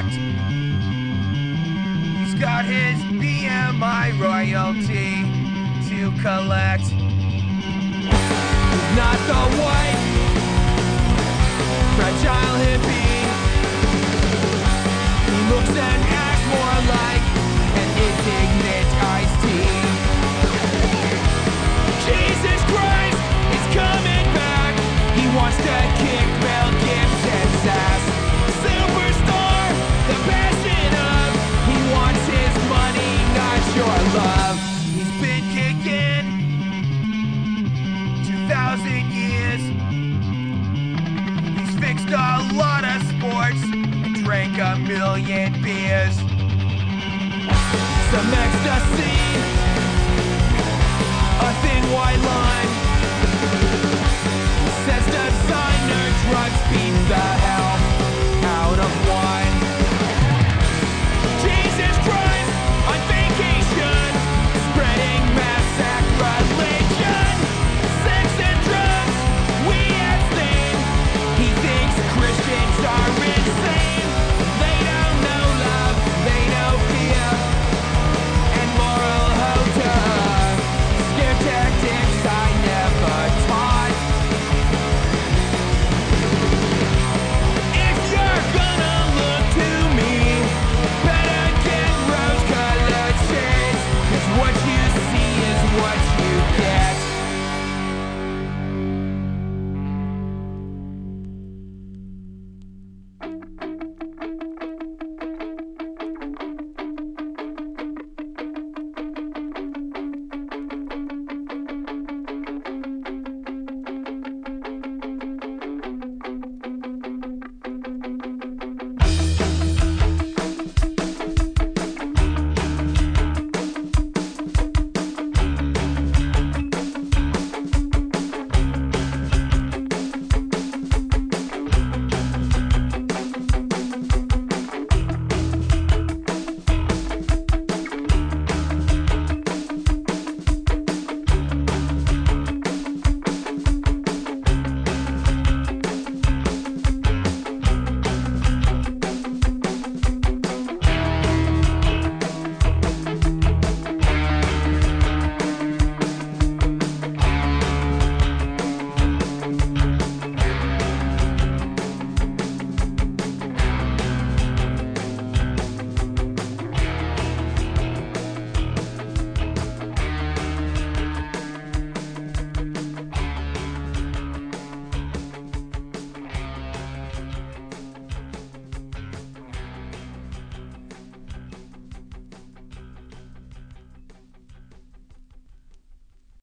collect. He's got his BMI royalty to collect. Not the white, fragile hippie. He looks and acts more like Fixed a lot of sports drank a million beers. Some ecstasy